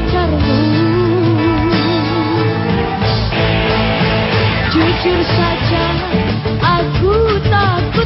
pacarmu. Jujur saja aku takut